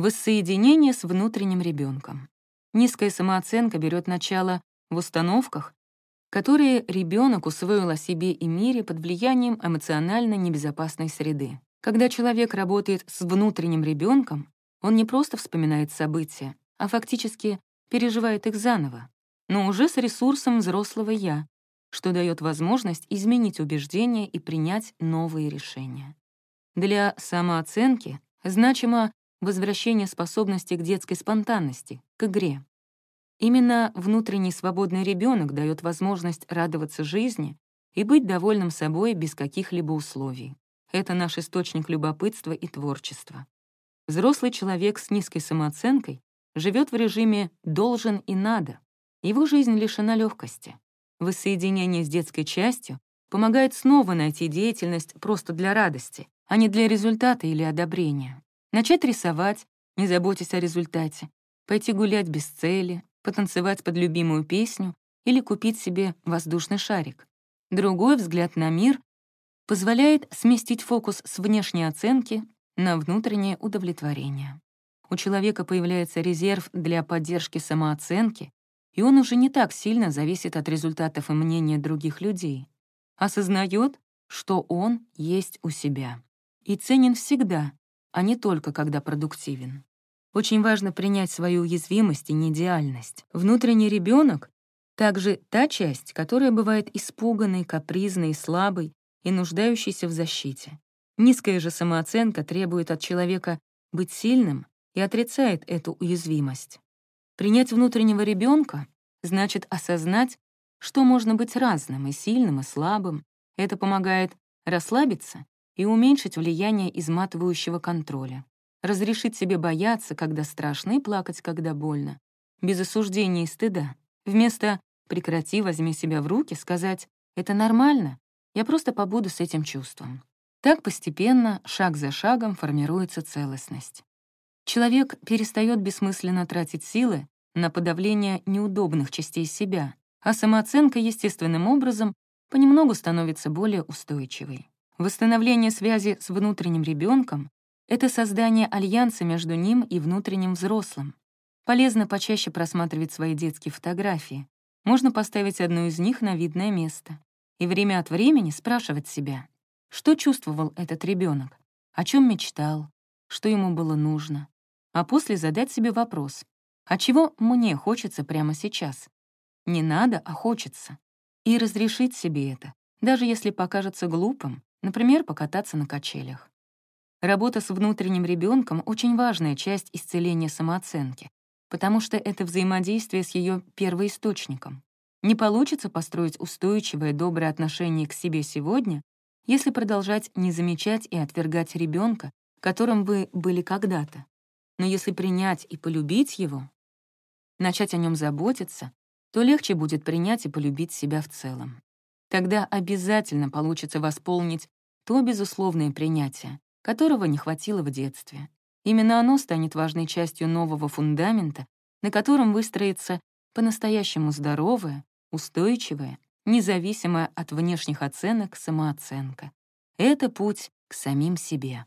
Воссоединение с внутренним ребенком. Низкая самооценка берет начало в установках, которые ребенок усвоил о себе и мире под влиянием эмоционально небезопасной среды. Когда человек работает с внутренним ребенком, он не просто вспоминает события, а фактически переживает их заново, но уже с ресурсом взрослого «я», что дает возможность изменить убеждения и принять новые решения. Для самооценки значимо возвращение способности к детской спонтанности, к игре. Именно внутренний свободный ребенок дает возможность радоваться жизни и быть довольным собой без каких-либо условий. Это наш источник любопытства и творчества. Взрослый человек с низкой самооценкой живет в режиме «должен» и «надо». Его жизнь лишена легкости. Воссоединение с детской частью помогает снова найти деятельность просто для радости, а не для результата или одобрения. Начать рисовать, не заботясь о результате, пойти гулять без цели, потанцевать под любимую песню или купить себе воздушный шарик. Другой взгляд на мир позволяет сместить фокус с внешней оценки на внутреннее удовлетворение. У человека появляется резерв для поддержки самооценки, и он уже не так сильно зависит от результатов и мнения других людей. Осознает, что он есть у себя. И ценен всегда, а не только когда продуктивен. Очень важно принять свою уязвимость и неидеальность. Внутренний ребенок также та часть, которая бывает испуганной, капризной, слабой и нуждающейся в защите. Низкая же самооценка требует от человека быть сильным и отрицает эту уязвимость. Принять внутреннего ребенка значит осознать, что можно быть разным и сильным, и слабым. Это помогает расслабиться и уменьшить влияние изматывающего контроля. Разрешить себе бояться, когда страшно, и плакать, когда больно. Без осуждения и стыда. Вместо «прекрати, возьми себя в руки» сказать «это нормально, я просто побуду с этим чувством». Так постепенно, шаг за шагом, формируется целостность. Человек перестает бессмысленно тратить силы на подавление неудобных частей себя, а самооценка естественным образом понемногу становится более устойчивой. Восстановление связи с внутренним ребенком — это создание альянса между ним и внутренним взрослым. Полезно почаще просматривать свои детские фотографии. Можно поставить одну из них на видное место. И время от времени спрашивать себя, что чувствовал этот ребенок, о чем мечтал, что ему было нужно. А после задать себе вопрос, а чего мне хочется прямо сейчас? Не надо, а хочется. И разрешить себе это, даже если покажется глупым, например, покататься на качелях. Работа с внутренним ребенком очень важная часть исцеления самооценки, потому что это взаимодействие с ее первоисточником. Не получится построить устойчивое, доброе отношение к себе сегодня, если продолжать не замечать и отвергать ребенка, которым вы были когда-то. Но если принять и полюбить его, начать о нем заботиться, то легче будет принять и полюбить себя в целом. Тогда обязательно получится восполнить то безусловное принятие, которого не хватило в детстве. Именно оно станет важной частью нового фундамента, на котором выстроится по-настоящему здоровая, устойчивая, независимая от внешних оценок самооценка. Это путь к самим себе.